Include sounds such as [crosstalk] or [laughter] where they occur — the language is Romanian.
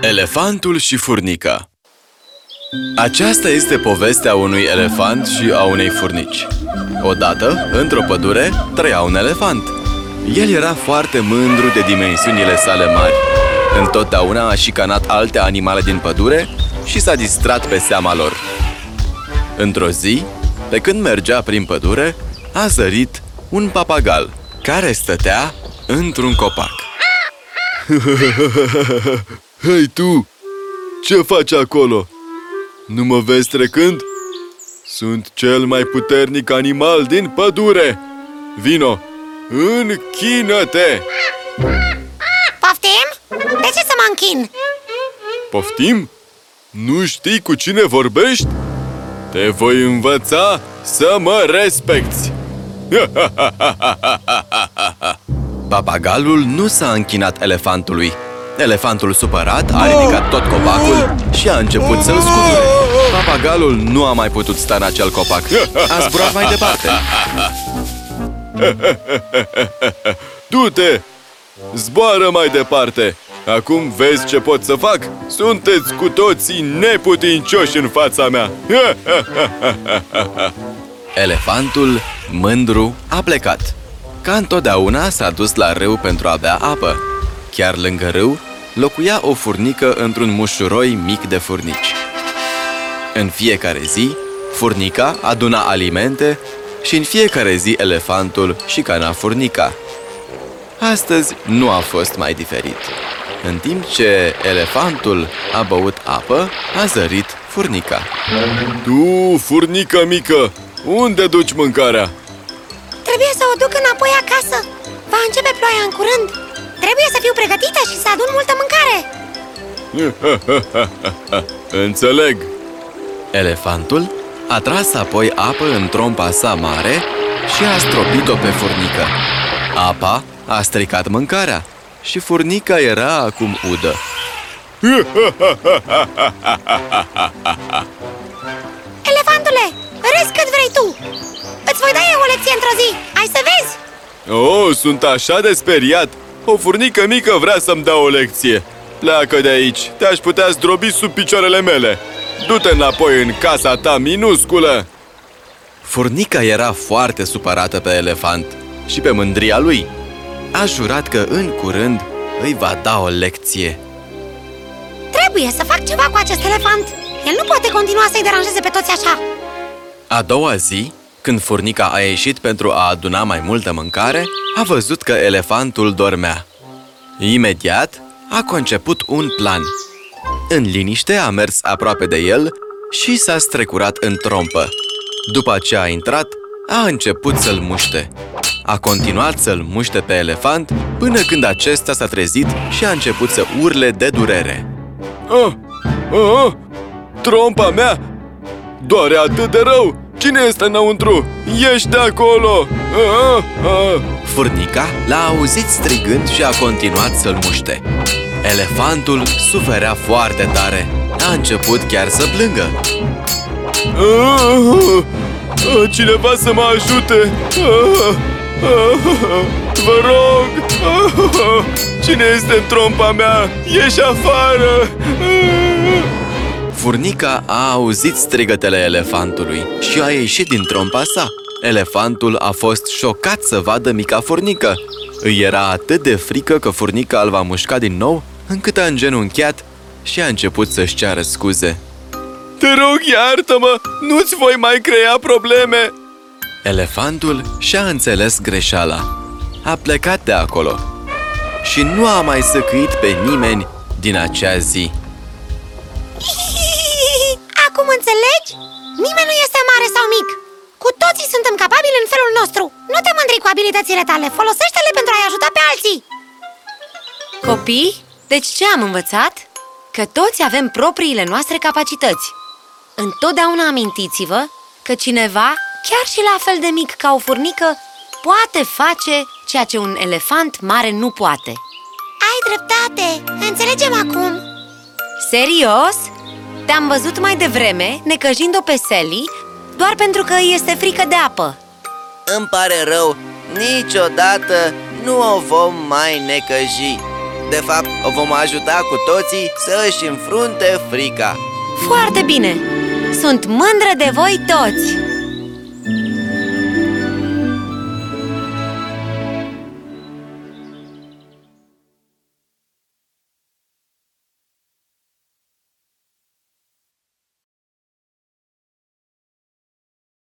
Elefantul și furnica. Aceasta este povestea unui elefant și a unei furnici. Odată, într-o pădure, trăia un elefant. El era foarte mândru de dimensiunile sale mari. Întotdeauna a șicanat alte animale din pădure și s-a distrat pe seama lor. Într-o zi, pe când mergea prin pădure, a zărit un papagal care stătea într-un copac [laughs] Hei tu! Ce faci acolo? Nu mă vezi trecând? Sunt cel mai puternic animal din pădure! Vino! Închină-te! Poftim? De ce să mă închin? Poftim? Nu știi cu cine vorbești? Te voi învăța să mă respecti! [laughs] Papagalul nu s-a închinat elefantului. Elefantul supărat a ridicat tot copacul și a început să-l scuture. Papagalul nu a mai putut sta în acel copac. A zburat mai departe. Du-te! Zboară mai departe! Acum vezi ce pot să fac? Sunteți cu toții neputincioși în fața mea! [laughs] Elefantul, mândru, a plecat. Ca întotdeauna s-a dus la râu pentru a bea apă. Chiar lângă râu locuia o furnică într-un mușuroi mic de furnici. În fiecare zi, furnica aduna alimente și în fiecare zi elefantul și cana furnica. Astăzi nu a fost mai diferit. În timp ce elefantul a băut apă, a zărit furnica. Tu, furnică mică, unde duci mâncarea? Trebuie să o duc înapoi acasă Va începe ploaia în curând Trebuie să fiu pregătită și să adun multă mâncare. [laughs] Înțeleg. Elefantul a tras apoi apă în trompa sa mare și a stropit-o pe furnică. Apa a stricat mâncarea și furnica era acum udă. [laughs] Elefantule, râzi cât vrei tu. Îți voi da eu o lecție într-o zi, ai să vezi. Oh, sunt așa de speriat O furnică mică vrea să-mi dea o lecție. Pleacă de aici, te-aș putea zdrobi sub picioarele mele. Du-te înapoi în casa ta minusculă. Furnica era foarte supărată pe elefant și pe mândria lui. A jurat că în curând îi va da o lecție. Trebuie să fac ceva cu acest elefant. El nu poate continua să-i deranjeze pe toți așa. A doua zi, când furnica a ieșit pentru a aduna mai multă mâncare, a văzut că elefantul dormea. Imediat, a conceput un plan. În liniște a mers aproape de el și s-a strecurat în trompă. După ce a intrat, a început să-l muște. A continuat să-l muște pe elefant până când acesta s-a trezit și a început să urle de durere. Ah, ah, ah, trompa mea! Doare atât de rău! Cine este înăuntru? Ieși de acolo! Ah, ah. Furnica l-a auzit strigând și a continuat să-l muște. Elefantul suferea foarte tare. A început chiar să plângă. Ah, ah, cineva să mă ajute! Ah, ah, vă rog! Ah, cine este în trompa mea? Ieși afară! Ah. Furnica a auzit strigătele elefantului și a ieșit din trompa sa. Elefantul a fost șocat să vadă mica furnică. Îi era atât de frică că furnica îl va mușca din nou, încât a îngenunchiat și a început să-și ceară scuze. Te rog, iartă-mă! Nu-ți voi mai crea probleme! Elefantul și-a înțeles greșeala. A plecat de acolo și nu a mai săcăit pe nimeni din acea zi. Acum înțelegi? Nimeni nu este mare sau mic. Cu toții suntem capabili în felul nostru. Nu te mândri cu abilitățile tale. Folosește-le pentru a-i ajuta pe alții. Copii, deci ce am învățat? Că toți avem propriile noastre capacități. Întotdeauna amintiți-vă că cineva, chiar și la fel de mic ca o furnică, poate face ceea ce un elefant mare nu poate. Ai dreptate, înțelegem acum. Serios? Te-am văzut mai devreme necăjind-o pe Sally doar pentru că este frică de apă Îmi pare rău, niciodată nu o vom mai necăji De fapt, o vom ajuta cu toții să își înfrunte frica Foarte bine! Sunt mândră de voi toți!